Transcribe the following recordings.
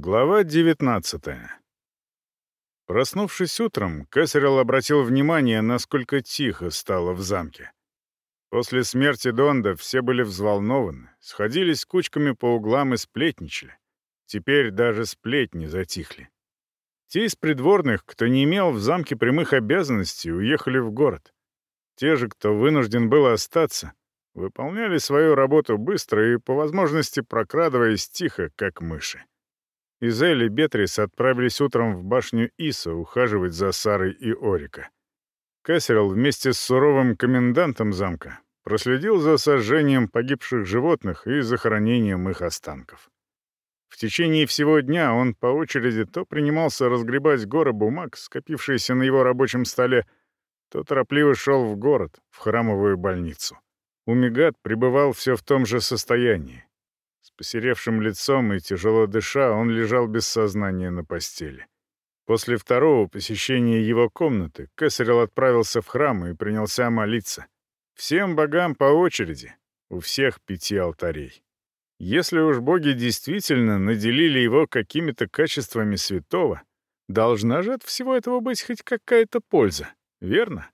Глава 19 Проснувшись утром, Кэссерилл обратил внимание, насколько тихо стало в замке. После смерти Донда все были взволнованы, сходились кучками по углам и сплетничали. Теперь даже сплетни затихли. Те из придворных, кто не имел в замке прямых обязанностей, уехали в город. Те же, кто вынужден был остаться, выполняли свою работу быстро и, по возможности, прокрадываясь тихо, как мыши. Изель и Бетрис отправились утром в башню Иса ухаживать за Сарой и Орика. Кассерл вместе с суровым комендантом замка проследил за сожжением погибших животных и захоронением их останков. В течение всего дня он по очереди то принимался разгребать горы бумаг, скопившиеся на его рабочем столе, то торопливо шел в город, в храмовую больницу. Умигат пребывал все в том же состоянии, посеревшим лицом и тяжело дыша, он лежал без сознания на постели. После второго посещения его комнаты Кесарел отправился в храм и принялся молиться. Всем богам по очереди, у всех пяти алтарей. Если уж боги действительно наделили его какими-то качествами святого, должна же от всего этого быть хоть какая-то польза, верно?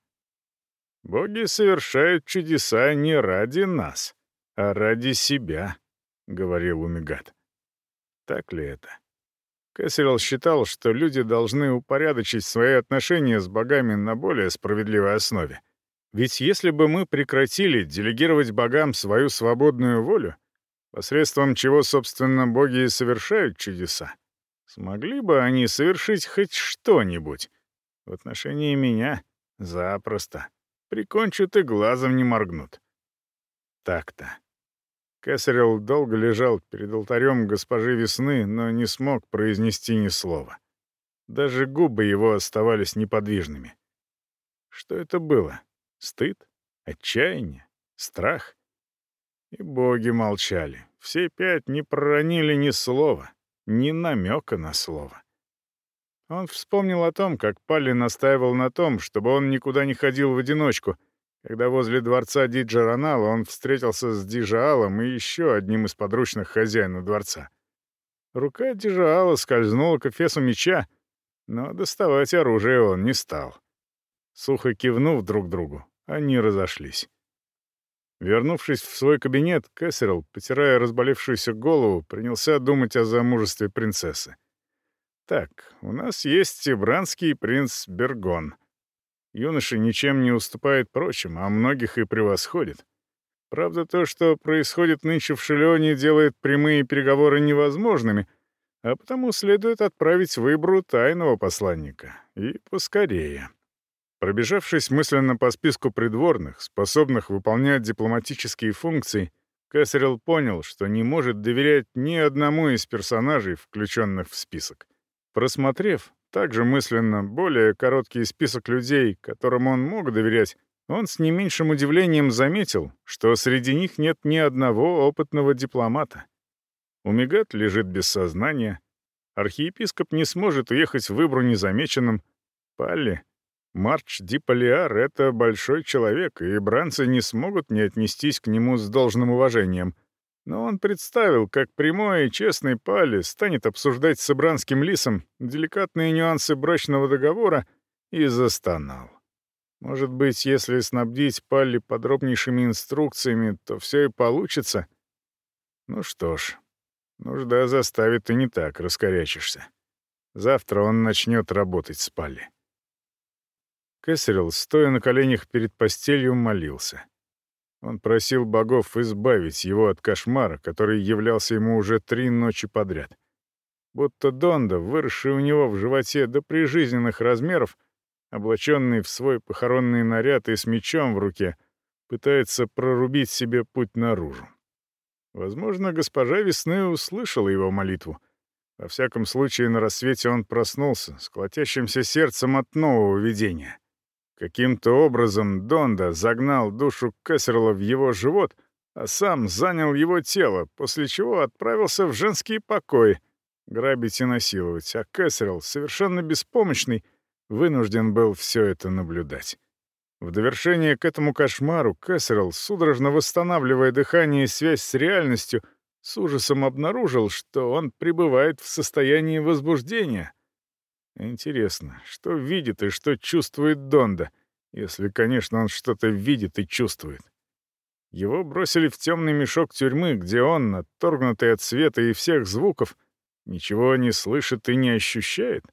Боги совершают чудеса не ради нас, а ради себя. — говорил Умигат. Так ли это? Кэссерилл считал, что люди должны упорядочить свои отношения с богами на более справедливой основе. Ведь если бы мы прекратили делегировать богам свою свободную волю, посредством чего, собственно, боги и совершают чудеса, смогли бы они совершить хоть что-нибудь? В отношении меня — запросто. Прикончат и глазом не моргнут. Так-то. Кесарел долго лежал перед алтарем госпожи Весны, но не смог произнести ни слова. Даже губы его оставались неподвижными. Что это было? Стыд? Отчаяние? Страх? И боги молчали. Все пять не проронили ни слова, ни намека на слово. Он вспомнил о том, как Палли настаивал на том, чтобы он никуда не ходил в одиночку — когда возле дворца Диджаранала он встретился с Дижаалом и еще одним из подручных хозяина дворца. Рука Дижаала скользнула к эфесу меча, но доставать оружие он не стал. Сухо кивнув друг другу, они разошлись. Вернувшись в свой кабинет, Кэссерл, потирая разболевшуюся голову, принялся думать о замужестве принцессы. «Так, у нас есть тибранский принц Бергон. Юноша ничем не уступает прочим, а многих и превосходит. Правда, то, что происходит нынче в Шелеоне, делает прямые переговоры невозможными, а потому следует отправить выбору тайного посланника. И поскорее. Пробежавшись мысленно по списку придворных, способных выполнять дипломатические функции, Кэссерилл понял, что не может доверять ни одному из персонажей, включенных в список. Просмотрев, также мысленно более короткий список людей, которым он мог доверять, он с не меньшим удивлением заметил, что среди них нет ни одного опытного дипломата. Умигат лежит без сознания, архиепископ не сможет уехать в Выбру незамеченным, Палли, Марч Диполиар — это большой человек, и бранцы не смогут не отнестись к нему с должным уважением — но он представил, как прямой и честный Пали станет обсуждать с Ибранским лисом деликатные нюансы брачного договора и застонал. Может быть, если снабдить Палли подробнейшими инструкциями, то все и получится? Ну что ж, нужда заставит и не так раскорячишься. Завтра он начнет работать с Палли. Кэссерилл, стоя на коленях перед постелью, молился. Он просил богов избавить его от кошмара, который являлся ему уже три ночи подряд. Будто Донда, выросший у него в животе до прижизненных размеров, облаченный в свой похоронный наряд и с мечом в руке, пытается прорубить себе путь наружу. Возможно, госпожа Весны услышала его молитву. Во всяком случае, на рассвете он проснулся с колотящимся сердцем от нового видения. Каким-то образом Донда загнал душу Кэссерла в его живот, а сам занял его тело, после чего отправился в женский покой грабить и насиловать, а Кэссерл, совершенно беспомощный, вынужден был все это наблюдать. В довершение к этому кошмару Кэссерл, судорожно восстанавливая дыхание и связь с реальностью, с ужасом обнаружил, что он пребывает в состоянии возбуждения. Интересно, что видит и что чувствует Донда, если, конечно, он что-то видит и чувствует. Его бросили в темный мешок тюрьмы, где он, отторгнутый от света и всех звуков, ничего не слышит и не ощущает.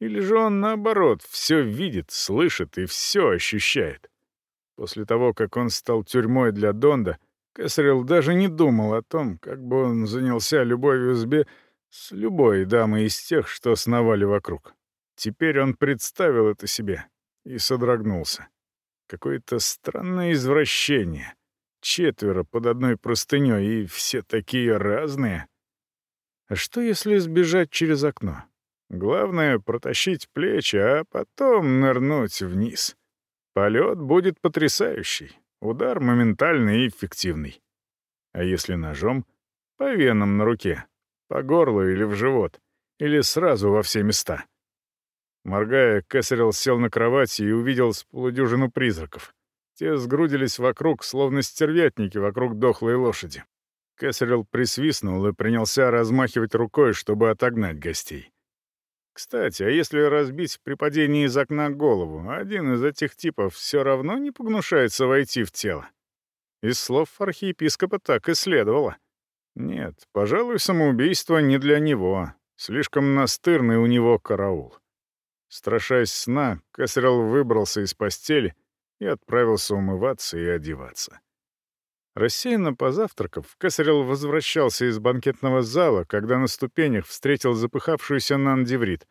Или же он, наоборот, все видит, слышит и все ощущает. После того, как он стал тюрьмой для Донда, Кесарел даже не думал о том, как бы он занялся любовью с Бе с любой дамой из тех, что сновали вокруг. Теперь он представил это себе и содрогнулся. Какое-то странное извращение — Четверо под одной простыней, и все такие разные. А что, если сбежать через окно? Главное — протащить плечи, а потом нырнуть вниз. Полет будет потрясающий, удар моментальный и эффективный. А если ножом? По венам на руке, по горлу или в живот, или сразу во все места. Моргая, Кэссерилл сел на кровати и увидел с полудюжину призраков. Те сгрудились вокруг, словно стервятники вокруг дохлой лошади. Кэссерилл присвистнул и принялся размахивать рукой, чтобы отогнать гостей. Кстати, а если разбить при падении из окна голову, один из этих типов все равно не погнушается войти в тело? Из слов архиепископа так и следовало. Нет, пожалуй, самоубийство не для него. Слишком настырный у него караул. Страшась сна, Кэссерилл выбрался из постели — и отправился умываться и одеваться. Рассеянно позавтракав, Кесарел возвращался из банкетного зала, когда на ступенях встретил запыхавшуюся Нандеврит.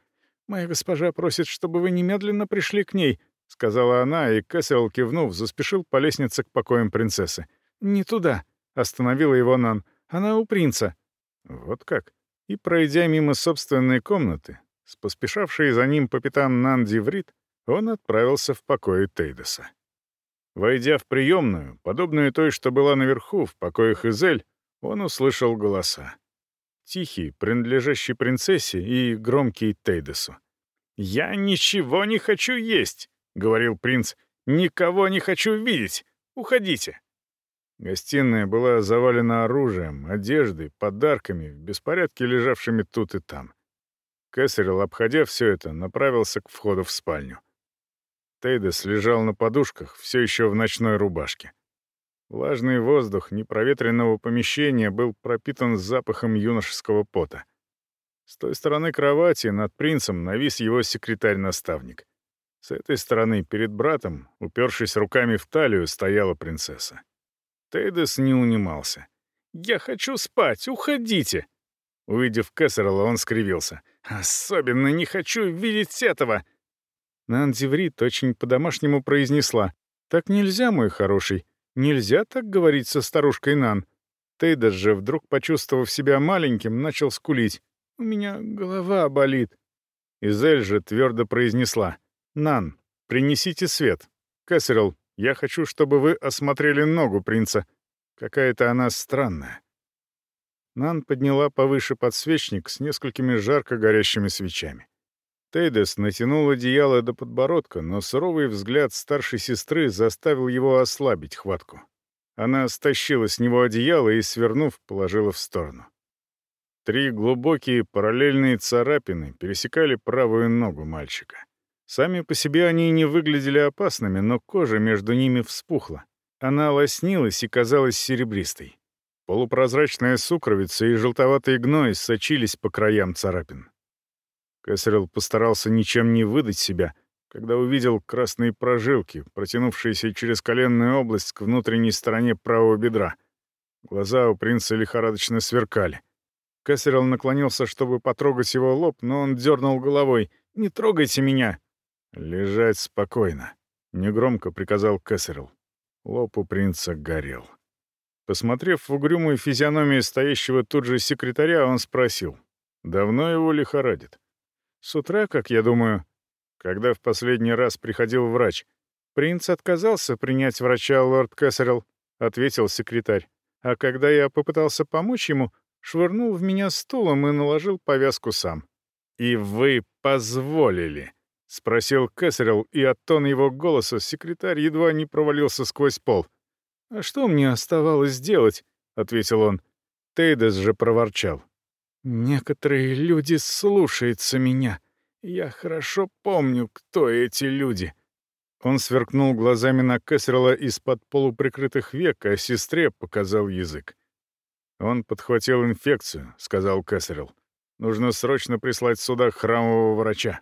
«Моя госпожа просит, чтобы вы немедленно пришли к ней», — сказала она, и Кесарел, кивнув, заспешил по лестнице к покоям принцессы. «Не туда», — остановила его Нан. «Она у принца». Вот как. И, пройдя мимо собственной комнаты, с поспешавшей за ним по пятам Нандеврит, он отправился в покои Тейдеса. Войдя в приемную, подобную той, что была наверху, в покоях Изель, он услышал голоса. Тихий, принадлежащий принцессе, и громкий Тейдесу. «Я ничего не хочу есть!» — говорил принц. «Никого не хочу видеть! Уходите!» Гостиная была завалена оружием, одеждой, подарками, в беспорядке лежавшими тут и там. Кэссерилл, обходя все это, направился к входу в спальню. Тейдес лежал на подушках, все еще в ночной рубашке. Влажный воздух непроветренного помещения был пропитан запахом юношеского пота. С той стороны кровати над принцем навис его секретарь-наставник. С этой стороны, перед братом, упершись руками в талию, стояла принцесса. Тейдес не унимался. «Я хочу спать! Уходите!» Увидев Кессерла, он скривился. «Особенно не хочу видеть этого!» Нандиврит очень по-домашнему произнесла. «Так нельзя, мой хороший. Нельзя так говорить со старушкой Нан». Тейдер же, вдруг почувствовав себя маленьким, начал скулить. «У меня голова болит». Изель же твердо произнесла. «Нан, принесите свет. Кэссерилл, я хочу, чтобы вы осмотрели ногу принца. Какая-то она странная». Нан подняла повыше подсвечник с несколькими жарко горящими свечами. Тейдес натянул одеяло до подбородка, но суровый взгляд старшей сестры заставил его ослабить хватку. Она стащила с него одеяло и, свернув, положила в сторону. Три глубокие параллельные царапины пересекали правую ногу мальчика. Сами по себе они не выглядели опасными, но кожа между ними вспухла. Она лоснилась и казалась серебристой. Полупрозрачная сукровица и желтоватый гной сочились по краям царапин. Кэссерилл постарался ничем не выдать себя, когда увидел красные прожилки, протянувшиеся через коленную область к внутренней стороне правого бедра. Глаза у принца лихорадочно сверкали. Кэссерилл наклонился, чтобы потрогать его лоб, но он дернул головой. «Не трогайте меня!» «Лежать спокойно», — негромко приказал Кэссерилл. Лоб у принца горел. Посмотрев в угрюмую физиономию стоящего тут же секретаря, он спросил. «Давно его лихорадит?» С утра, как я думаю, когда в последний раз приходил врач. Принц отказался принять врача, лорд Кэссерилл, — ответил секретарь. А когда я попытался помочь ему, швырнул в меня стулом и наложил повязку сам. «И вы позволили?» — спросил Кэссерилл, и от тона его голоса секретарь едва не провалился сквозь пол. «А что мне оставалось делать?» — ответил он. Тейдес же проворчал. «Некоторые люди слушаются меня. Я хорошо помню, кто эти люди». Он сверкнул глазами на Кэссерла из-под полуприкрытых век, а сестре показал язык. «Он подхватил инфекцию», — сказал Кэссерл. «Нужно срочно прислать сюда храмового врача».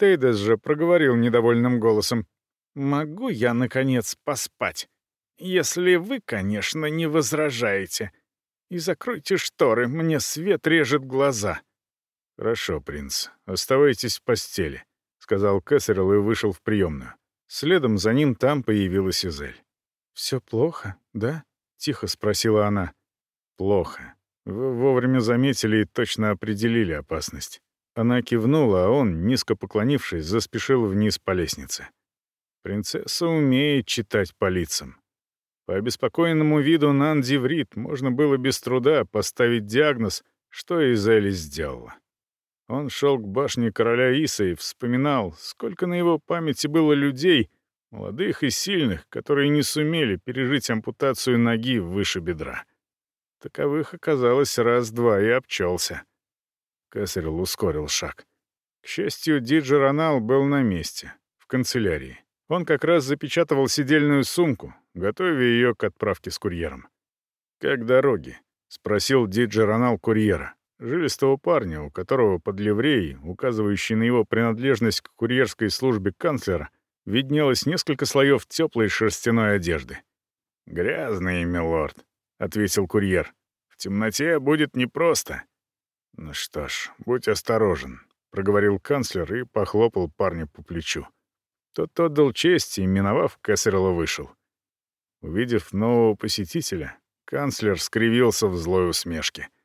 Тейдес же проговорил недовольным голосом. «Могу я, наконец, поспать? Если вы, конечно, не возражаете. И закройте шторы, мне свет режет глаза». «Хорошо, принц, оставайтесь в постели», — сказал Кэссерилл и вышел в приемную. Следом за ним там появилась Изель. «Все плохо, да?» — тихо спросила она. «Плохо. Вы вовремя заметили и точно определили опасность». Она кивнула, а он, низко поклонившись, заспешил вниз по лестнице. Принцесса умеет читать по лицам. По обеспокоенному виду Нанди Врит можно было без труда поставить диагноз, что Изели сделала. Он шел к башне короля Иса и вспоминал, сколько на его памяти было людей, молодых и сильных, которые не сумели пережить ампутацию ноги выше бедра. Таковых оказалось раз-два и обчелся. Кесарел ускорил шаг. К счастью, Диджи Ронал был на месте, в канцелярии. Он как раз запечатывал сидельную сумку, готовя ее к отправке с курьером. «Как дороги?» — спросил Диджи Ронал курьера жилистого парня, у которого под ливреей, указывающей на его принадлежность к курьерской службе канцлера, виднелось несколько слоев теплой шерстяной одежды. «Грязный, милорд», — ответил курьер. «В темноте будет непросто». «Ну что ж, будь осторожен», — проговорил канцлер и похлопал парня по плечу. Тот отдал честь и, миновав, Кессерла вышел. Увидев нового посетителя, канцлер скривился в злой усмешке —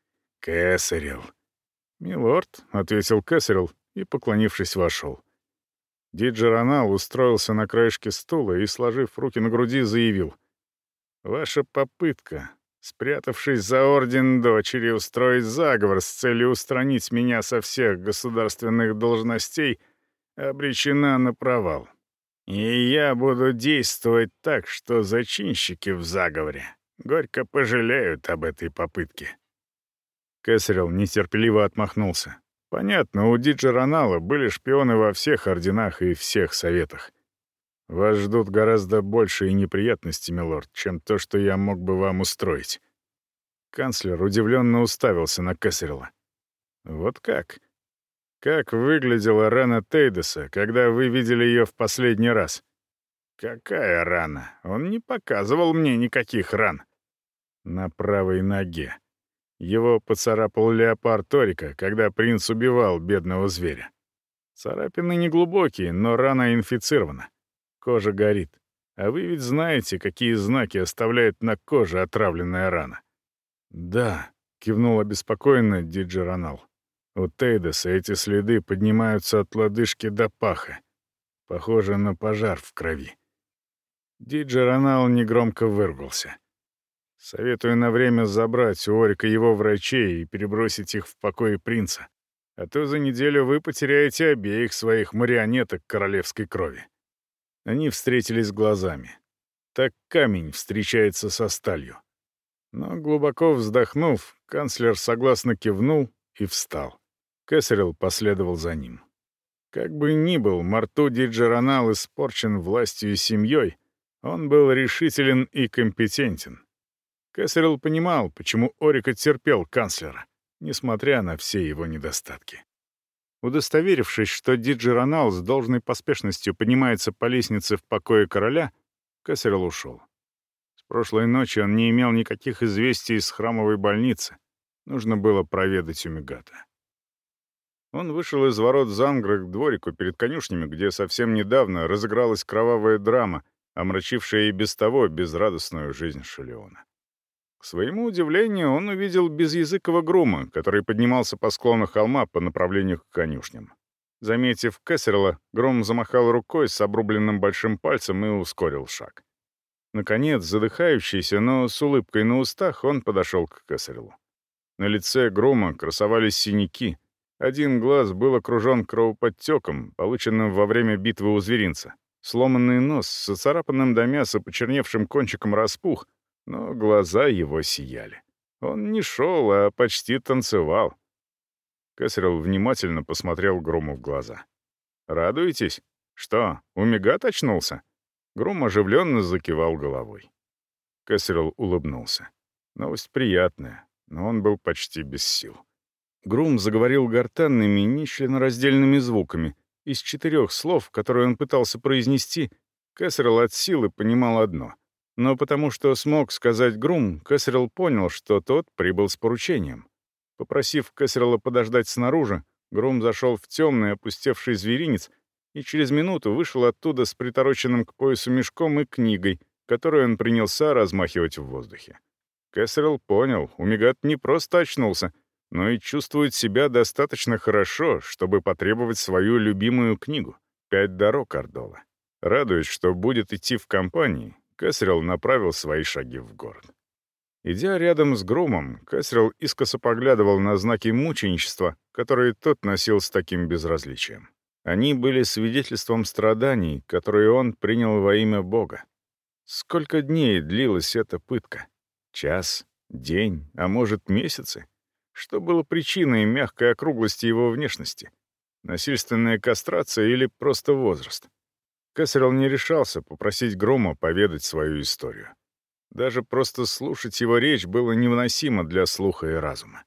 «Кэссерилл». «Милорд», — ответил Кэссерилл и, поклонившись, вошел. Диджеронал устроился на краешке стула и, сложив руки на груди, заявил. «Ваша попытка, спрятавшись за орден дочери, устроить заговор с целью устранить меня со всех государственных должностей, обречена на провал. И я буду действовать так, что зачинщики в заговоре горько пожалеют об этой попытке». Кэссерилл нетерпеливо отмахнулся. Понятно, у Диджи Ронала были шпионы во всех орденах и всех советах. Вас ждут гораздо большие неприятности, милорд, чем то, что я мог бы вам устроить. Канцлер удивленно уставился на Кэссерилла. Вот как? Как выглядела рана Тейдеса, когда вы видели ее в последний раз? Какая рана? Он не показывал мне никаких ран. На правой ноге. Его поцарапал леопард Торика, когда принц убивал бедного зверя. Царапины неглубокие, но рана инфицирована. Кожа горит. А вы ведь знаете, какие знаки оставляет на коже отравленная рана. «Да», — кивнул обеспокоенно Диджи Ронал. «У Тейдеса эти следы поднимаются от лодыжки до паха. Похоже на пожар в крови». Диджи Ронал негромко выругался. Советую на время забрать у Орика его врачей и перебросить их в покое принца. А то за неделю вы потеряете обеих своих марионеток королевской крови». Они встретились глазами. Так камень встречается со сталью. Но глубоко вздохнув, канцлер согласно кивнул и встал. Кэссерилл последовал за ним. Как бы ни был Марту Диджеронал испорчен властью и семьей, он был решителен и компетентен. Кэссерилл понимал, почему Орика терпел канцлера, несмотря на все его недостатки. Удостоверившись, что Диджи Ронал с должной поспешностью поднимается по лестнице в покое короля, Кэссерилл ушел. С прошлой ночи он не имел никаких известий из храмовой больницы. Нужно было проведать у Мегата. Он вышел из ворот Зангра к дворику перед конюшнями, где совсем недавно разыгралась кровавая драма, омрачившая и без того безрадостную жизнь Шелеона. К своему удивлению, он увидел безязыкого грума, который поднимался по склону холма по направлению к конюшням. Заметив Кессерла, Гром замахал рукой с обрубленным большим пальцем и ускорил шаг. Наконец, задыхающийся, но с улыбкой на устах, он подошел к Кессерлу. На лице Грома красовались синяки. Один глаз был окружен кровоподтеком, полученным во время битвы у зверинца. Сломанный нос с оцарапанным до мяса почерневшим кончиком распух, но глаза его сияли. Он не шел, а почти танцевал. Кесарел внимательно посмотрел Груму в глаза. «Радуетесь? Что, Умигат очнулся?» Грум оживленно закивал головой. Кесарел улыбнулся. Новость приятная, но он был почти без сил. Грум заговорил гортанными, нечленораздельными звуками. Из четырех слов, которые он пытался произнести, Кесарел от силы понимал одно. Но потому что смог сказать Грум, Кесарел понял, что тот прибыл с поручением. Попросив Кесарела подождать снаружи, Грум зашел в темный, опустевший зверинец и через минуту вышел оттуда с притороченным к поясу мешком и книгой, которую он принялся размахивать в воздухе. Кесарел понял, Умигат не просто очнулся — но и чувствует себя достаточно хорошо, чтобы потребовать свою любимую книгу «Пять дорог Ордола». Радуясь, что будет идти в компании, Кэссерилл направил свои шаги в город. Идя рядом с Грумом, Кэссерилл искоса поглядывал на знаки мученичества, которые тот носил с таким безразличием. Они были свидетельством страданий, которые он принял во имя Бога. Сколько дней длилась эта пытка? Час? День? А может, месяцы? Что было причиной мягкой округлости его внешности? Насильственная кастрация или просто возраст? Кэссерилл не решался попросить Грома поведать свою историю. Даже просто слушать его речь было невыносимо для слуха и разума.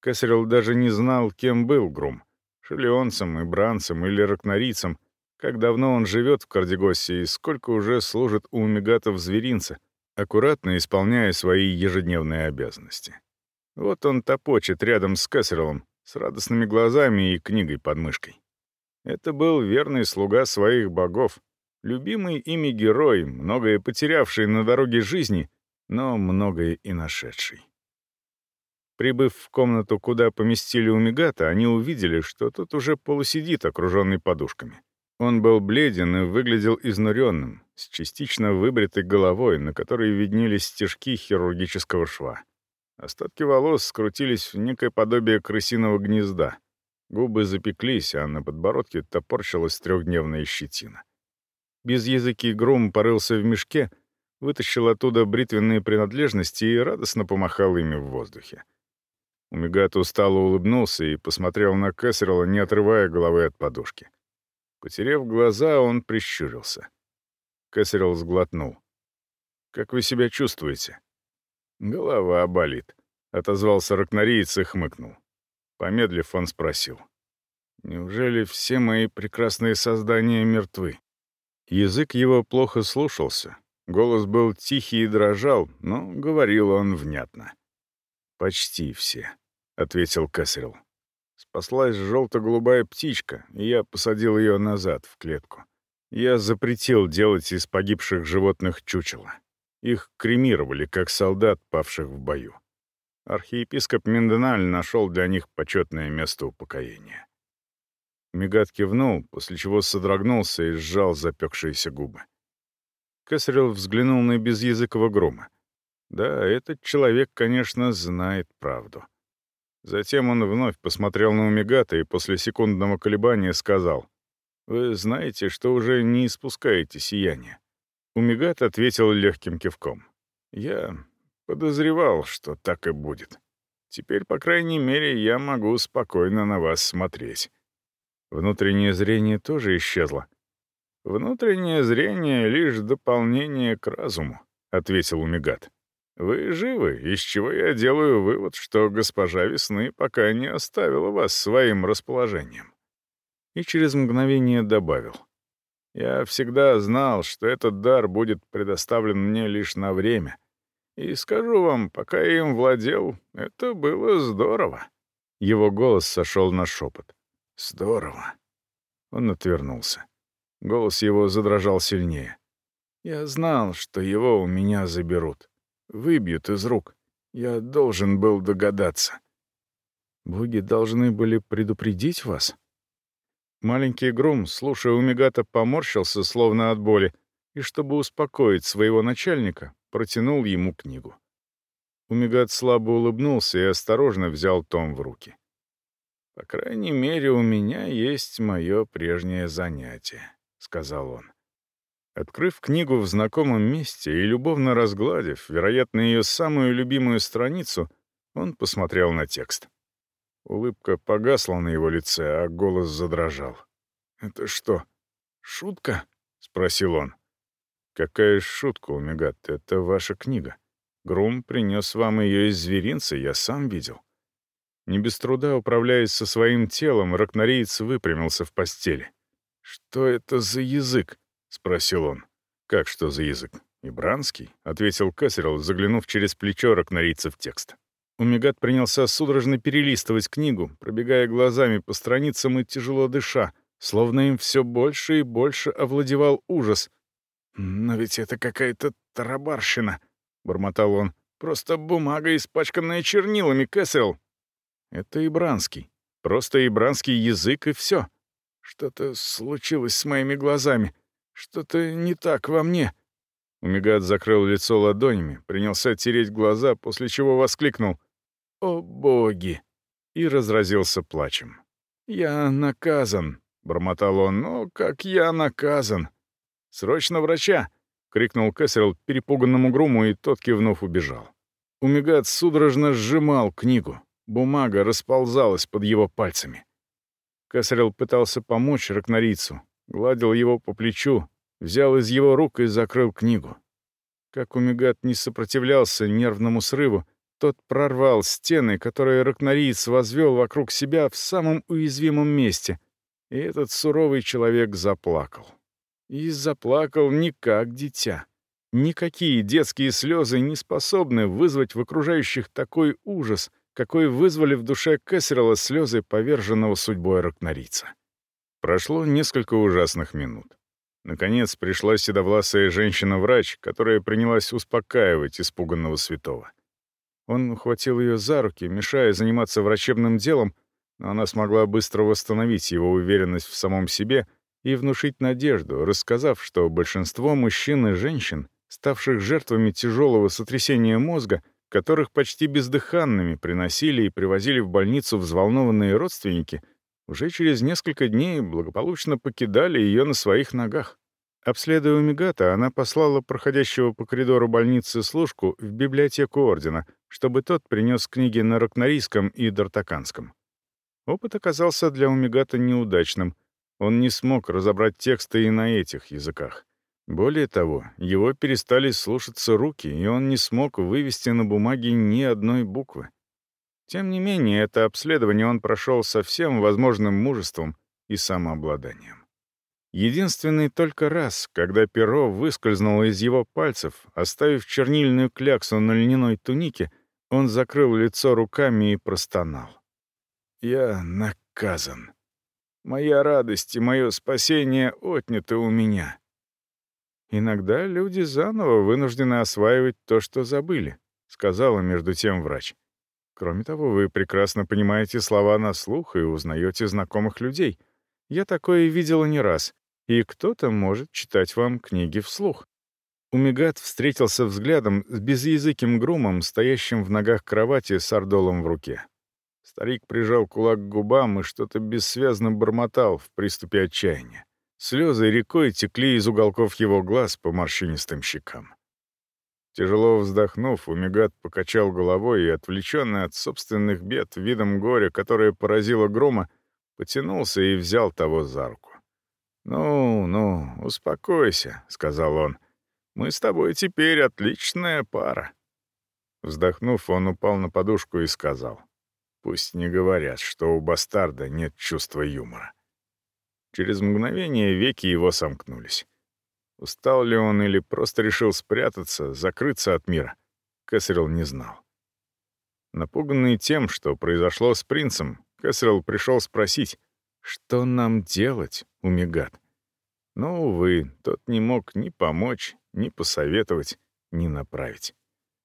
Кэссерилл даже не знал, кем был Грум — шелеонцем, ибранцем или ракнорийцем, как давно он живет в Кардегосе и сколько уже служит у мегатов зверинца, аккуратно исполняя свои ежедневные обязанности. Вот он топочет рядом с Кэссерлом, с радостными глазами и книгой под мышкой. Это был верный слуга своих богов, любимый ими герой, многое потерявший на дороге жизни, но многое и нашедший. Прибыв в комнату, куда поместили Умигата, они увидели, что тот уже полусидит, окруженный подушками. Он был бледен и выглядел изнуренным, с частично выбритой головой, на которой виднелись стежки хирургического шва. Остатки волос скрутились в некое подобие крысиного гнезда. Губы запеклись, а на подбородке топорщилась трехдневная щетина. Без языки Грум порылся в мешке, вытащил оттуда бритвенные принадлежности и радостно помахал ими в воздухе. Умигат устало улыбнулся и посмотрел на Кэссерла, не отрывая головы от подушки. Потерев глаза, он прищурился. Кэссерл сглотнул. «Как вы себя чувствуете?» «Голова болит», — отозвался ракнориец и хмыкнул. Помедлив, он спросил. «Неужели все мои прекрасные создания мертвы?» Язык его плохо слушался. Голос был тихий и дрожал, но говорил он внятно. «Почти все», — ответил Кэссерилл. Спаслась желто-голубая птичка, и я посадил ее назад, в клетку. Я запретил делать из погибших животных чучело. Их кремировали, как солдат, павших в бою. Архиепископ Минденаль нашел для них почетное место упокоения. Мегат кивнул, после чего содрогнулся и сжал запекшиеся губы. Кесарел взглянул на безязыкого грома. Да, этот человек, конечно, знает правду. Затем он вновь посмотрел на Умигата и после секундного колебания сказал, «Вы знаете, что уже не испускаете сияние. Умигат ответил легким кивком. «Я подозревал, что так и будет. Теперь, по крайней мере, я могу спокойно на вас смотреть». Внутреннее зрение тоже исчезло. «Внутреннее зрение — лишь дополнение к разуму», — ответил Умигат. «Вы живы, из чего я делаю вывод, что госпожа Весны пока не оставила вас своим расположением». И через мгновение добавил — я всегда знал, что этот дар будет предоставлен мне лишь на время. И скажу вам, пока я им владел, это было здорово». Его голос сошел на шепот. «Здорово». Он отвернулся. Голос его задрожал сильнее. «Я знал, что его у меня заберут. Выбьют из рук. Я должен был догадаться». «Боги должны были предупредить вас?» Маленький Грум, слушая Умигата, поморщился, словно от боли, и, чтобы успокоить своего начальника, протянул ему книгу. Умигат слабо улыбнулся и осторожно взял том в руки. «По крайней мере, у меня есть мое прежнее занятие», — сказал он. Открыв книгу в знакомом месте и любовно разгладив, вероятно, ее самую любимую страницу, он посмотрел на текст. Улыбка погасла на его лице, а голос задрожал. «Это что, шутка?» — спросил он. «Какая шутка, Умигат, это ваша книга. Грум принес вам ее из зверинца, я сам видел». Не без труда управляясь со своим телом, ракнориец выпрямился в постели. «Что это за язык?» — спросил он. «Как что за язык? Ибранский?» — ответил Кэссерилл, заглянув через плечо ракнорийца в текст. Умигат принялся судорожно перелистывать книгу, пробегая глазами по страницам и тяжело дыша, словно им все больше и больше овладевал ужас. «Но ведь это какая-то тарабарщина», — бормотал он. «Просто бумага, испачканная чернилами, Кэссел». «Это ибранский. Просто ибранский язык и все. Что-то случилось с моими глазами. Что-то не так во мне». Умигат закрыл лицо ладонями, принялся тереть глаза, после чего воскликнул «О боги!» и разразился плачем. «Я наказан», — бормотал он, — «о, как я наказан!» «Срочно врача!» — крикнул Кэссерл перепуганному Груму, и тот кивнув убежал. Умигат судорожно сжимал книгу. Бумага расползалась под его пальцами. Кэссерл пытался помочь ракнорийцу, гладил его по плечу, взял из его рук и закрыл книгу. Как Умигат не сопротивлялся нервному срыву, тот прорвал стены, которые ракнориец возвел вокруг себя в самом уязвимом месте, и этот суровый человек заплакал. И заплакал не как дитя. Никакие детские слезы не способны вызвать в окружающих такой ужас, какой вызвали в душе Кэссерла слезы поверженного судьбой ракнорийца. Прошло несколько ужасных минут. Наконец пришла седовласая женщина-врач, которая принялась успокаивать испуганного святого. Он ухватил ее за руки, мешая заниматься врачебным делом, но она смогла быстро восстановить его уверенность в самом себе и внушить надежду, рассказав, что большинство мужчин и женщин, ставших жертвами тяжелого сотрясения мозга, которых почти бездыханными приносили и привозили в больницу взволнованные родственники, уже через несколько дней благополучно покидали ее на своих ногах. Обследуя Умигата, она послала проходящего по коридору больницы служку в библиотеку Ордена, чтобы тот принес книги на ракнорийском и дартаканском. Опыт оказался для Умигата неудачным. Он не смог разобрать тексты и на этих языках. Более того, его перестали слушаться руки, и он не смог вывести на бумаге ни одной буквы. Тем не менее, это обследование он прошел со всем возможным мужеством и самообладанием. Единственный только раз, когда перо выскользнуло из его пальцев, оставив чернильную кляксу на льняной тунике, он закрыл лицо руками и простонал. «Я наказан. Моя радость и мое спасение отняты у меня». «Иногда люди заново вынуждены осваивать то, что забыли», — сказала между тем врач. «Кроме того, вы прекрасно понимаете слова на слух и узнаете знакомых людей. Я такое видела не раз и кто-то может читать вам книги вслух. Умигат встретился взглядом с безязыким грумом, стоящим в ногах кровати с ордолом в руке. Старик прижал кулак к губам и что-то бессвязно бормотал в приступе отчаяния. Слезы рекой текли из уголков его глаз по морщинистым щекам. Тяжело вздохнув, Умигат покачал головой и, отвлеченный от собственных бед видом горя, которое поразило грома, потянулся и взял того за руку. «Ну, ну, успокойся», — сказал он. «Мы с тобой теперь отличная пара». Вздохнув, он упал на подушку и сказал. «Пусть не говорят, что у бастарда нет чувства юмора». Через мгновение веки его сомкнулись. Устал ли он или просто решил спрятаться, закрыться от мира, Кэссерилл не знал. Напуганный тем, что произошло с принцем, Кэссерилл пришел спросить, что нам делать, Умигат? Но, увы, тот не мог ни помочь, ни посоветовать, ни направить.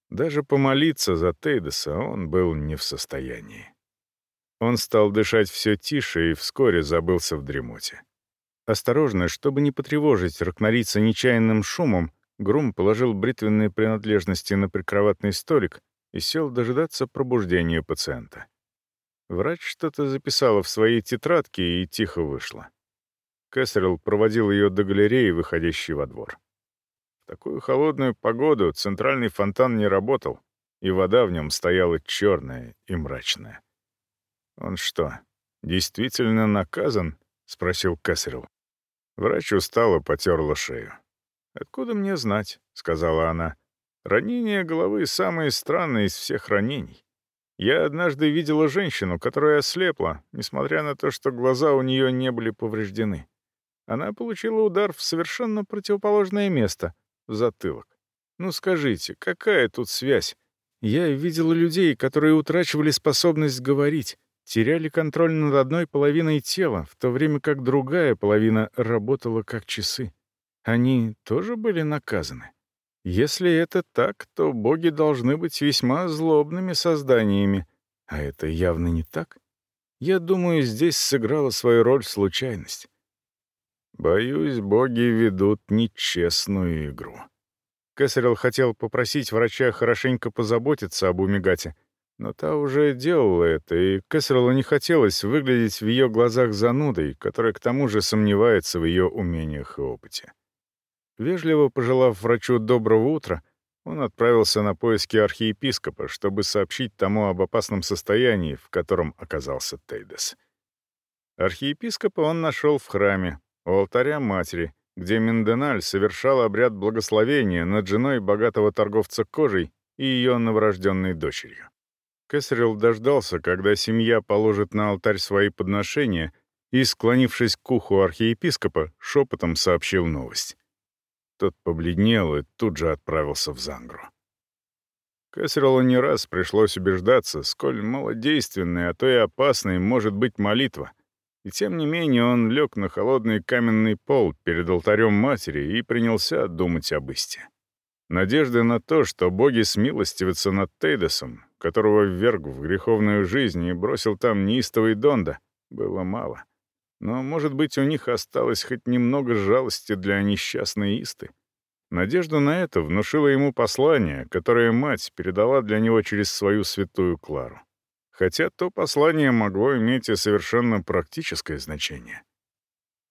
Даже помолиться за Тейдеса он был не в состоянии. Он стал дышать все тише и вскоре забылся в дремоте. Осторожно, чтобы не потревожить ракнорийца нечаянным шумом, Грум положил бритвенные принадлежности на прикроватный столик и сел дожидаться пробуждения пациента. Врач что-то записала в своей тетрадке и тихо вышла. Кэссерилл проводил ее до галереи, выходящей во двор. Такую холодную погоду центральный фонтан не работал, и вода в нем стояла черная и мрачная. «Он что, действительно наказан?» — спросил Кэссерилл. Врач устало потерла шею. «Откуда мне знать?» — сказала она. «Ранение головы самое странное из всех ранений. Я однажды видела женщину, которая ослепла, несмотря на то, что глаза у нее не были повреждены. Она получила удар в совершенно противоположное место, в затылок. Ну скажите, какая тут связь? Я видела людей, которые утрачивали способность говорить, теряли контроль над одной половиной тела, в то время как другая половина работала как часы. Они тоже были наказаны. Если это так, то боги должны быть весьма злобными созданиями, а это явно не так. Я думаю, здесь сыграла свою роль случайность. Боюсь, боги ведут нечестную игру. Кесарел хотел попросить врача хорошенько позаботиться об Умигате, но та уже делала это, и Кесарелу не хотелось выглядеть в ее глазах занудой, которая к тому же сомневается в ее умениях и опыте. Вежливо пожелав врачу доброго утра, он отправился на поиски архиепископа, чтобы сообщить тому об опасном состоянии, в котором оказался Тейдес. Архиепископа он нашел в храме, у алтаря матери, где Минденаль совершал обряд благословения над женой богатого торговца кожей и ее новорожденной дочерью. Кесарел дождался, когда семья положит на алтарь свои подношения, и, склонившись к уху архиепископа, шепотом сообщил новость. Тот побледнел и тут же отправился в Зангру. Кэссеролу не раз пришлось убеждаться, сколь малодейственной, а то и опасной может быть молитва. И тем не менее он лег на холодный каменный пол перед алтарем матери и принялся думать об исте. Надежды на то, что боги смилостивятся над Тейдосом, которого вверг в греховную жизнь и бросил там неистовый Донда, было мало. Но, может быть, у них осталось хоть немного жалости для несчастной Исты. Надежду на это внушило ему послание, которое мать передала для него через свою святую Клару. Хотя то послание могло иметь и совершенно практическое значение.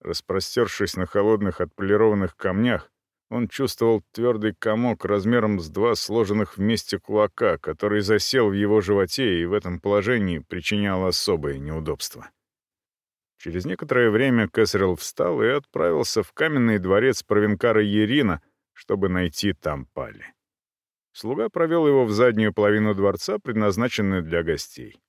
Распростершись на холодных отполированных камнях, он чувствовал твердый комок размером с два сложенных вместе кулака, который засел в его животе и в этом положении причинял особое неудобство. Через некоторое время Кэссерилл встал и отправился в каменный дворец провинкара Ерина, чтобы найти там Пали. Слуга провел его в заднюю половину дворца, предназначенную для гостей.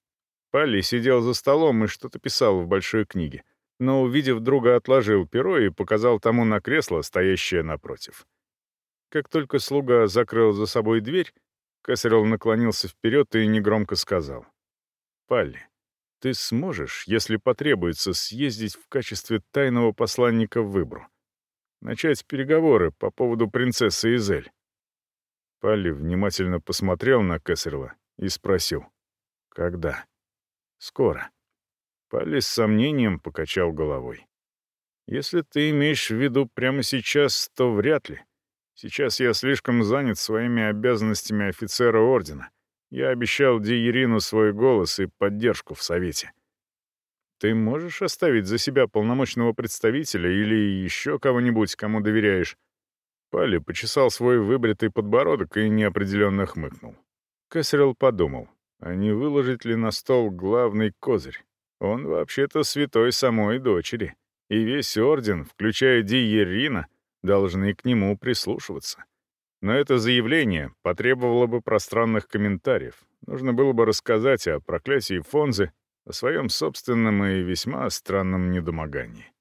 Палли сидел за столом и что-то писал в большой книге, но, увидев друга, отложил перо и показал тому на кресло, стоящее напротив. Как только слуга закрыл за собой дверь, Кэссерилл наклонился вперед и негромко сказал. «Палли, ты сможешь, если потребуется, съездить в качестве тайного посланника в Выбру. Начать переговоры по поводу принцессы Изель. Палли внимательно посмотрел на Кессерла и спросил. «Когда?» «Скоро». Палли с сомнением покачал головой. «Если ты имеешь в виду прямо сейчас, то вряд ли. Сейчас я слишком занят своими обязанностями офицера Ордена. Я обещал Диерину свой голос и поддержку в Совете. Ты можешь оставить за себя полномочного представителя или еще кого-нибудь, кому доверяешь?» Пали почесал свой выбритый подбородок и неопределенно хмыкнул. Кэссерилл подумал, а не выложить ли на стол главный козырь? Он вообще-то святой самой дочери, и весь орден, включая Диерина, должны к нему прислушиваться. Но это заявление потребовало бы пространных комментариев. Нужно было бы рассказать о проклятии Фонзы, о своем собственном и весьма странном недомогании.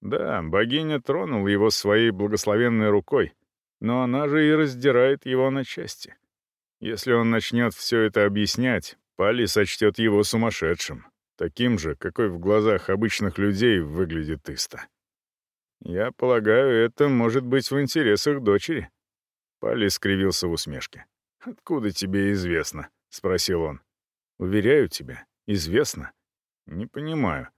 Да, богиня тронула его своей благословенной рукой, но она же и раздирает его на части. Если он начнет все это объяснять, Пали сочтет его сумасшедшим, таким же, какой в глазах обычных людей выглядит Иста. Я полагаю, это может быть в интересах дочери. Пали скривился в усмешке. «Откуда тебе известно?» — спросил он. «Уверяю тебя, известно». «Не понимаю».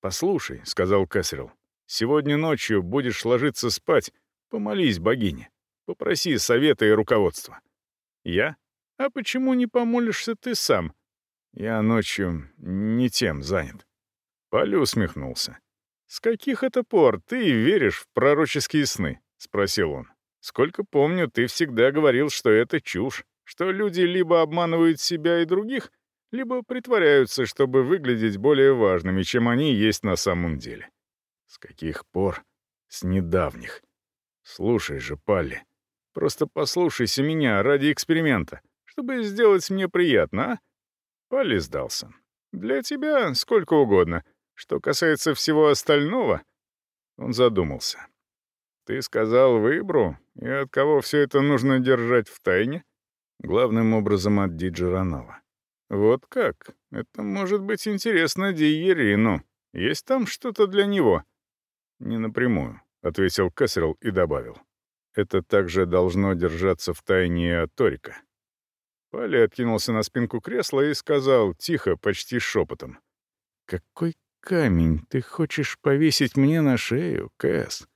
«Послушай», — сказал Кэссерилл, — «сегодня ночью будешь ложиться спать, помолись богине, попроси совета и руководства». «Я? А почему не помолишься ты сам?» «Я ночью не тем занят». Пали усмехнулся. «С каких это пор ты веришь в пророческие сны?» — спросил он. «Сколько помню, ты всегда говорил, что это чушь, что люди либо обманывают себя и других, либо притворяются, чтобы выглядеть более важными, чем они есть на самом деле. С каких пор? С недавних. Слушай же, Палли, просто послушайся меня ради эксперимента, чтобы сделать мне приятно, а? Палли сдался. Для тебя сколько угодно — что касается всего остального, он задумался. Ты сказал выбру, и от кого все это нужно держать в тайне? Главным образом от Диджеранала. Вот как? Это может быть интересно Диерину. Есть там что-то для него? Не напрямую, ответил Кассерл и добавил. Это также должно держаться в тайне от Торика. Пали откинулся на спинку кресла и сказал тихо, почти шепотом. «Какой камень ты хочешь повесить мне на шею, Кэс?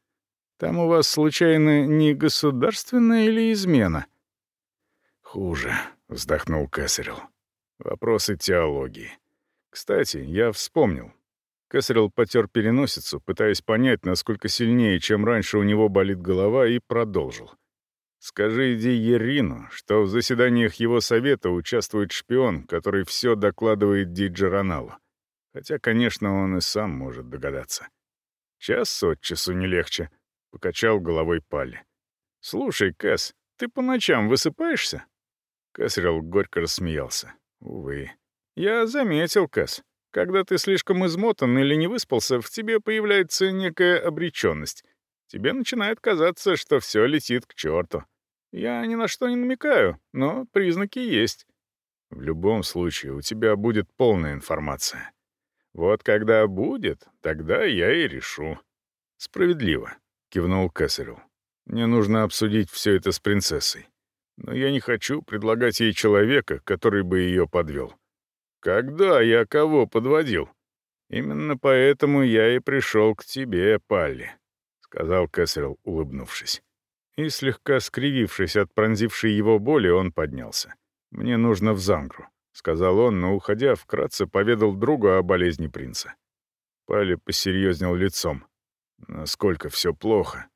Там у вас, случайно, не государственная или измена?» «Хуже», — вздохнул Кэссерилл. «Вопросы теологии. Кстати, я вспомнил». Кэссерилл потер переносицу, пытаясь понять, насколько сильнее, чем раньше у него болит голова, и продолжил. «Скажи Диерину, что в заседаниях его совета участвует шпион, который все докладывает Диджероналу. Хотя, конечно, он и сам может догадаться. Час от часу не легче, — покачал головой Палли. «Слушай, Кэс, ты по ночам высыпаешься?» Кэсрилл горько рассмеялся. «Увы. Я заметил, Кэс. Когда ты слишком измотан или не выспался, в тебе появляется некая обреченность. Тебе начинает казаться, что все летит к черту. Я ни на что не намекаю, но признаки есть. В любом случае, у тебя будет полная информация. Вот когда будет, тогда я и решу. Справедливо, кивнул Кэссерилл. Мне нужно обсудить все это с принцессой. Но я не хочу предлагать ей человека, который бы ее подвел. Когда я кого подводил? Именно поэтому я и пришел к тебе, Палли, сказал Кэссерилл, улыбнувшись. И слегка скривившись от пронзившей его боли, он поднялся. Мне нужно в Зангру. — сказал он, но, уходя, вкратце поведал другу о болезни принца. Пали посерьезнел лицом. «Насколько все плохо?»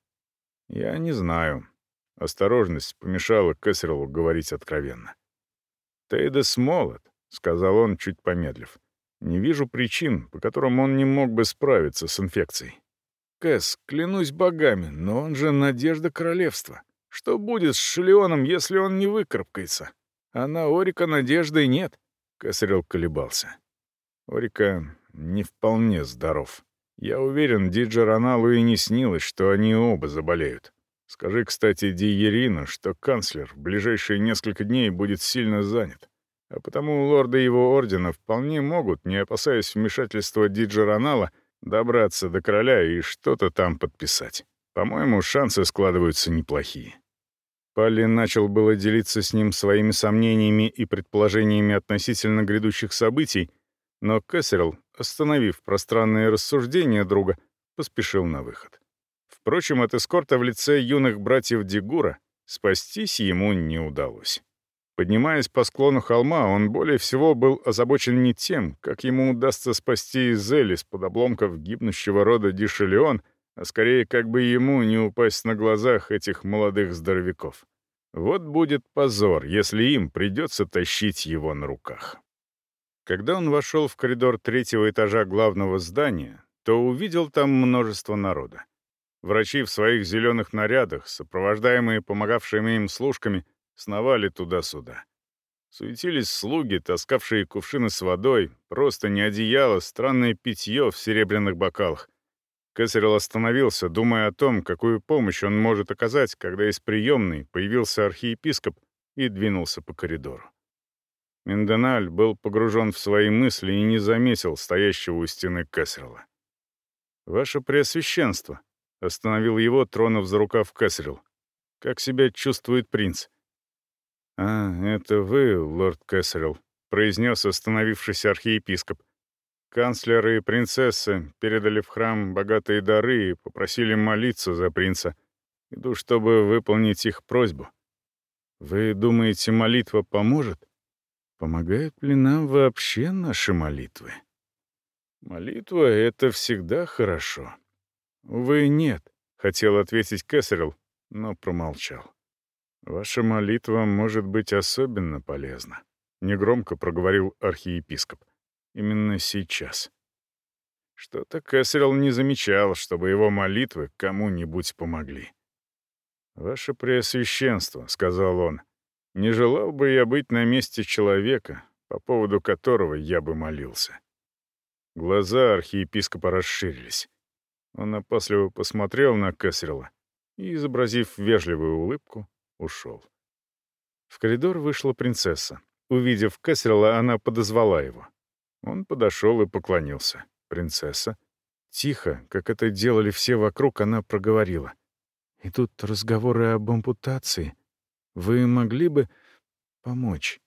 «Я не знаю». Осторожность помешала Кэссерлу говорить откровенно. «Тейдес молод», — сказал он, чуть помедлив. «Не вижу причин, по которым он не мог бы справиться с инфекцией». «Кэс, клянусь богами, но он же надежда королевства. Что будет с Шелеоном, если он не выкарабкается?» А на Орика надежды нет. Косарел колебался. Орика не вполне здоров. Я уверен, Диджа Роналу и не снилось, что они оба заболеют. Скажи, кстати, Диерину, что канцлер в ближайшие несколько дней будет сильно занят. А потому лорды его ордена вполне могут, не опасаясь вмешательства Диджа Ронала, добраться до короля и что-то там подписать. По-моему, шансы складываются неплохие. Палли начал было делиться с ним своими сомнениями и предположениями относительно грядущих событий, но Кэссерилл, остановив пространные рассуждения друга, поспешил на выход. Впрочем, от эскорта в лице юных братьев Дигура спастись ему не удалось. Поднимаясь по склону холма, он более всего был озабочен не тем, как ему удастся спасти Изель из-под обломков гибнущего рода Дишелион, а скорее как бы ему не упасть на глазах этих молодых здоровяков. Вот будет позор, если им придется тащить его на руках. Когда он вошел в коридор третьего этажа главного здания, то увидел там множество народа. Врачи в своих зеленых нарядах, сопровождаемые помогавшими им служками, сновали туда-сюда. Суетились слуги, таскавшие кувшины с водой, просто не одеяло, странное питье в серебряных бокалах, Кесарел остановился, думая о том, какую помощь он может оказать, когда из приемной появился архиепископ и двинулся по коридору. Минденаль был погружен в свои мысли и не заметил стоящего у стены Кесарела. «Ваше Преосвященство», — остановил его, тронув за рукав Кесарел. «Как себя чувствует принц?» «А, это вы, лорд Кесарел», — произнес остановившийся архиепископ. Канцлеры и принцессы передали в храм богатые дары и попросили молиться за принца. Иду, чтобы выполнить их просьбу. Вы думаете, молитва поможет? Помогают ли нам вообще наши молитвы? Молитва — это всегда хорошо. Вы нет, — хотел ответить Кэссерилл, но промолчал. Ваша молитва может быть особенно полезна, — негромко проговорил архиепископ. Именно сейчас. Что-то Кэссерилл не замечал, чтобы его молитвы кому-нибудь помогли. «Ваше Преосвященство», — сказал он, — «не желал бы я быть на месте человека, по поводу которого я бы молился». Глаза архиепископа расширились. Он опасливо посмотрел на Кэссерилла и, изобразив вежливую улыбку, ушел. В коридор вышла принцесса. Увидев Кэссерилла, она подозвала его. Он подошел и поклонился. Принцесса. Тихо, как это делали все вокруг, она проговорила. «Идут разговоры об ампутации. Вы могли бы помочь?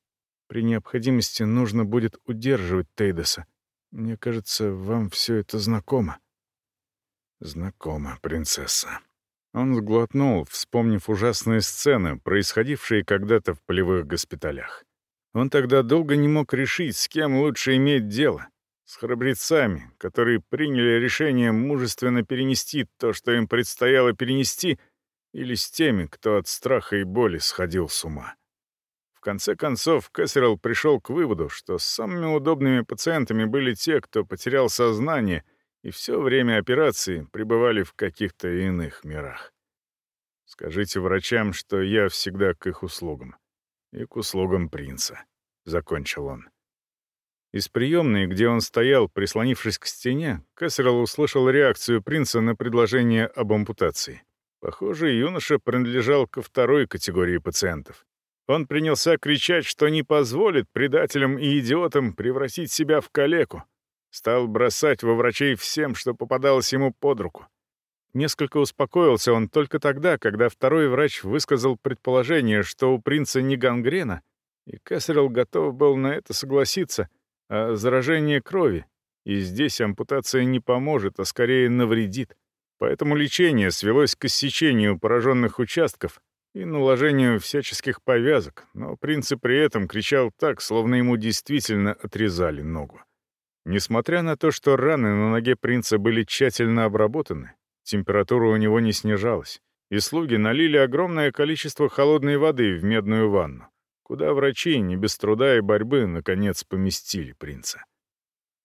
При необходимости нужно будет удерживать Тейдоса. Мне кажется, вам все это знакомо». «Знакомо, принцесса». Он сглотнул, вспомнив ужасные сцены, происходившие когда-то в полевых госпиталях. Он тогда долго не мог решить, с кем лучше иметь дело. С храбрецами, которые приняли решение мужественно перенести то, что им предстояло перенести, или с теми, кто от страха и боли сходил с ума. В конце концов, Кэссерилл пришел к выводу, что самыми удобными пациентами были те, кто потерял сознание и все время операции пребывали в каких-то иных мирах. Скажите врачам, что я всегда к их услугам и к услугам принца», — закончил он. Из приемной, где он стоял, прислонившись к стене, Кассерл услышал реакцию принца на предложение об ампутации. Похоже, юноша принадлежал ко второй категории пациентов. Он принялся кричать, что не позволит предателям и идиотам превратить себя в калеку. Стал бросать во врачей всем, что попадалось ему под руку. Несколько успокоился он только тогда, когда второй врач высказал предположение, что у принца не гангрена, и Кэссерилл готов был на это согласиться, а заражение крови, и здесь ампутация не поможет, а скорее навредит. Поэтому лечение свелось к иссечению пораженных участков и наложению всяческих повязок, но принц при этом кричал так, словно ему действительно отрезали ногу. Несмотря на то, что раны на ноге принца были тщательно обработаны, Температура у него не снижалась, и слуги налили огромное количество холодной воды в медную ванну, куда врачи, не без труда и борьбы, наконец поместили принца.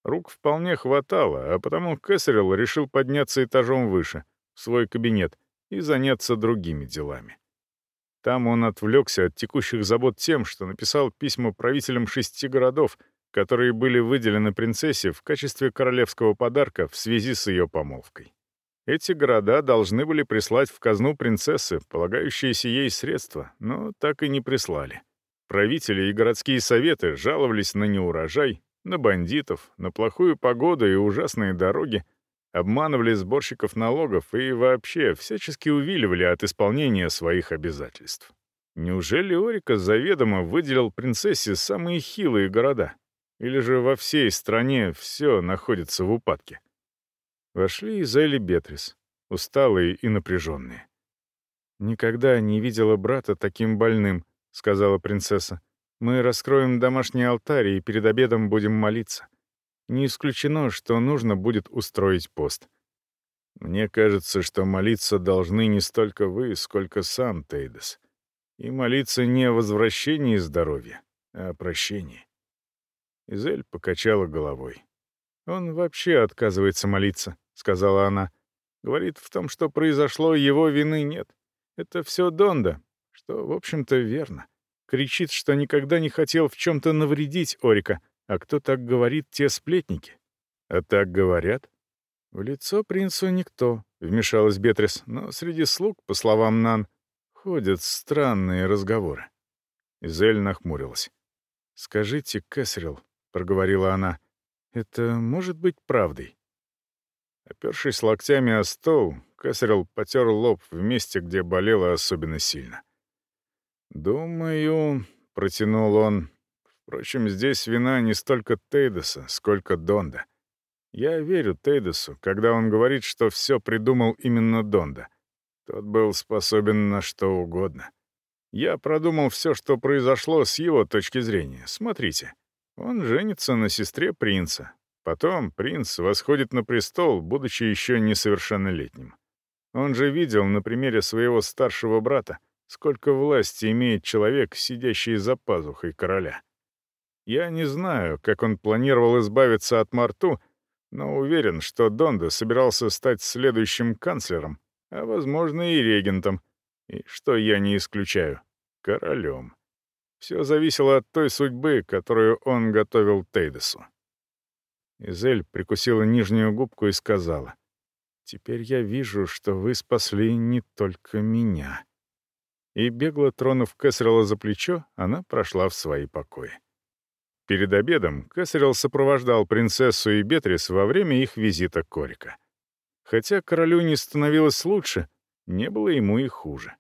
Рук вполне хватало, а потому Кэссерилл решил подняться этажом выше, в свой кабинет, и заняться другими делами. Там он отвлекся от текущих забот тем, что написал письма правителям шести городов, которые были выделены принцессе в качестве королевского подарка в связи с ее помолвкой. Эти города должны были прислать в казну принцессы полагающиеся ей средства, но так и не прислали. Правители и городские советы жаловались на неурожай, на бандитов, на плохую погоду и ужасные дороги, обманывали сборщиков налогов и вообще всячески увиливали от исполнения своих обязательств. Неужели Орика заведомо выделил принцессе самые хилые города? Или же во всей стране все находится в упадке? Вошли Изель и Бетрис, усталые и напряженные. «Никогда не видела брата таким больным», — сказала принцесса. «Мы раскроем домашний алтарь и перед обедом будем молиться. Не исключено, что нужно будет устроить пост. Мне кажется, что молиться должны не столько вы, сколько сам Тейдес. И молиться не о возвращении здоровья, а о прощении». Изель покачала головой. «Он вообще отказывается молиться», — сказала она. «Говорит, в том, что произошло, его вины нет. Это все Донда, что, в общем-то, верно. Кричит, что никогда не хотел в чем-то навредить Орика, а кто так говорит, те сплетники. А так говорят?» «В лицо принцу никто», — вмешалась Бетрис, «но среди слуг, по словам Нан, ходят странные разговоры». Изель нахмурилась. «Скажите, Кэссерилл», — проговорила она, — это может быть правдой?» Опершись локтями о стол, Кэссерилл потер лоб в месте, где болело особенно сильно. «Думаю», — протянул он, — «впрочем, здесь вина не столько Тейдоса, сколько Донда. Я верю Тейдосу, когда он говорит, что все придумал именно Донда. Тот был способен на что угодно. Я продумал все, что произошло с его точки зрения. Смотрите. Он женится на сестре принца. Потом принц восходит на престол, будучи еще несовершеннолетним. Он же видел на примере своего старшего брата, сколько власти имеет человек, сидящий за пазухой короля. Я не знаю, как он планировал избавиться от Марту, но уверен, что Донда собирался стать следующим канцлером, а, возможно, и регентом, и, что я не исключаю, королем. Все зависело от той судьбы, которую он готовил Тейдесу. Изель прикусила нижнюю губку и сказала, «Теперь я вижу, что вы спасли не только меня». И бегло тронув Кэссерилла за плечо, она прошла в свои покои. Перед обедом Кэссерилл сопровождал принцессу и Бетрис во время их визита Корика. Хотя королю не становилось лучше, не было ему и хуже.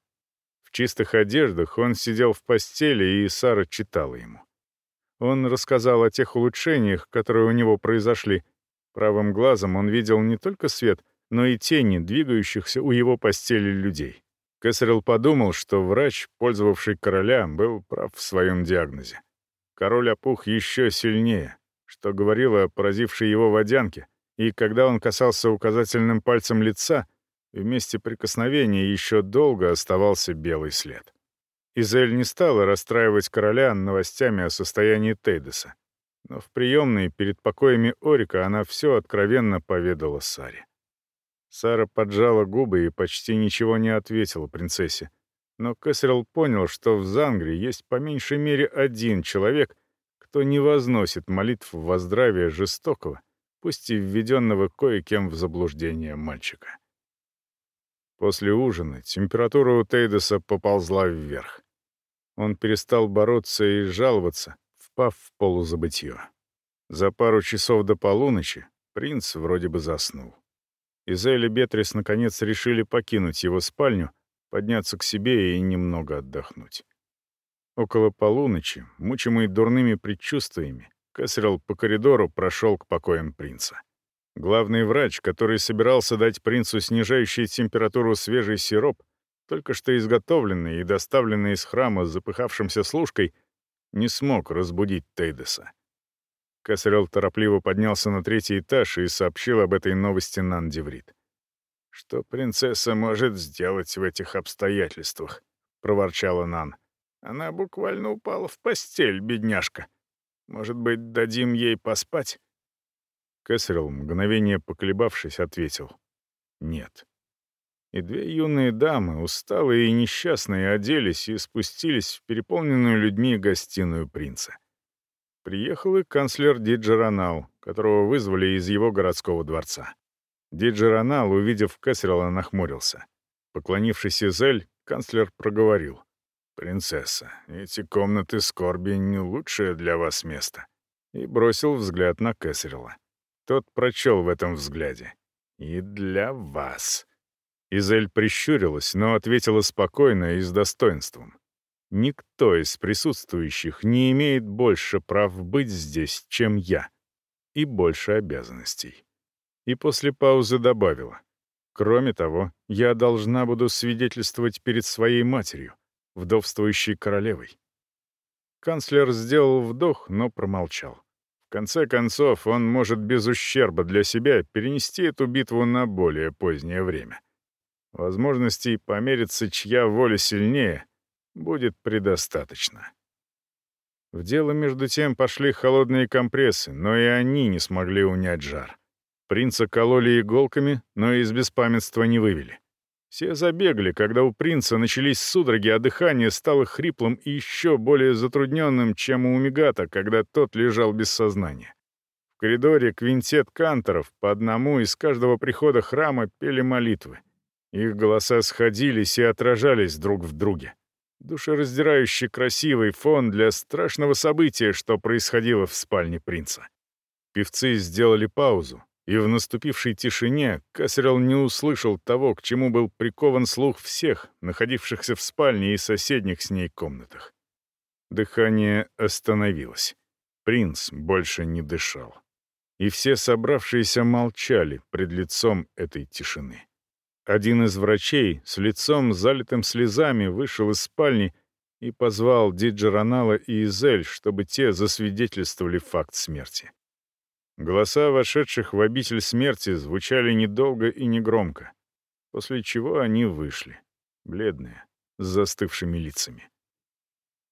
Чистых одеждах он сидел в постели, и Сара читала ему. Он рассказал о тех улучшениях, которые у него произошли. Правым глазом он видел не только свет, но и тени, двигающихся у его постели людей. Кесарел подумал, что врач, пользовавший короля, был прав в своем диагнозе. Король опух еще сильнее, что говорило о поразившей его водянке, и когда он касался указательным пальцем лица, в месте прикосновения еще долго оставался белый след. Изель не стала расстраивать короля новостями о состоянии Тейдеса, но в приемной перед покоями Орика она все откровенно поведала Саре. Сара поджала губы и почти ничего не ответила принцессе, но Кэссерилл понял, что в Зангре есть по меньшей мере один человек, кто не возносит молитв во здравие жестокого, пусть и введенного кое-кем в заблуждение мальчика. После ужина температура у Тейдеса поползла вверх. Он перестал бороться и жаловаться, впав в полузабытье. За пару часов до полуночи принц вроде бы заснул. Изель и Бетрис наконец решили покинуть его спальню, подняться к себе и немного отдохнуть. Около полуночи, мучимый дурными предчувствиями, Кэссерилл по коридору прошел к покоям принца. Главный врач, который собирался дать принцу снижающий температуру свежий сироп, только что изготовленный и доставленный из храма с запыхавшимся служкой, не смог разбудить Тейдеса. Кэссерилл торопливо поднялся на третий этаж и сообщил об этой новости Нандеврит. «Что принцесса может сделать в этих обстоятельствах?» — проворчала Нан. «Она буквально упала в постель, бедняжка. Может быть, дадим ей поспать?» Кэссерилл, мгновение поколебавшись, ответил. «Нет». И две юные дамы, усталые и несчастные, оделись и спустились в переполненную людьми гостиную принца. Приехал и канцлер Диджеронал, которого вызвали из его городского дворца. Диджеронал, увидев Кэссерилла, нахмурился. Поклонившись Изель, канцлер проговорил. «Принцесса, эти комнаты скорби не лучшее для вас место». И бросил взгляд на Кэссерилла. Тот прочел в этом взгляде. «И для вас». Изель прищурилась, но ответила спокойно и с достоинством. «Никто из присутствующих не имеет больше прав быть здесь, чем я, и больше обязанностей» и после паузы добавила. «Кроме того, я должна буду свидетельствовать перед своей матерью, вдовствующей королевой». Канцлер сделал вдох, но промолчал. Конце концов, он может без ущерба для себя перенести эту битву на более позднее время. Возможностей помериться, чья воля сильнее, будет предостаточно. В дело, между тем, пошли холодные компрессы, но и они не смогли унять жар. Принца кололи иголками, но из беспамятства не вывели. Все забегали, когда у принца начались судороги, а дыхание стало хриплым и еще более затрудненным, чем у Мегата, когда тот лежал без сознания. В коридоре квинтет канторов по одному из каждого прихода храма пели молитвы. Их голоса сходились и отражались друг в друге. Душераздирающий красивый фон для страшного события, что происходило в спальне принца. Певцы сделали паузу, и в наступившей тишине Кассерилл не услышал того, к чему был прикован слух всех, находившихся в спальне и соседних с ней комнатах. Дыхание остановилось. Принц больше не дышал. И все собравшиеся молчали пред лицом этой тишины. Один из врачей с лицом залитым слезами вышел из спальни и позвал Диджеронала и Изель, чтобы те засвидетельствовали факт смерти. Голоса вошедших в обитель смерти звучали недолго и негромко, после чего они вышли, бледные, с застывшими лицами.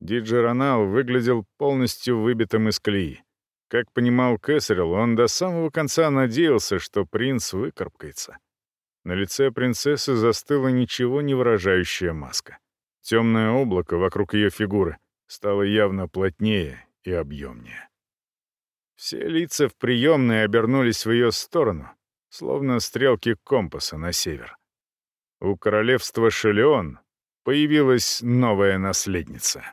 Диджеронал выглядел полностью выбитым из колеи. Как понимал Кэссерилл, он до самого конца надеялся, что принц выкарабкается. На лице принцессы застыла ничего не выражающая маска. Темное облако вокруг ее фигуры стало явно плотнее и объемнее. Все лица в приемной обернулись в ее сторону, словно стрелки компаса на север. У королевства Шелеон появилась новая наследница.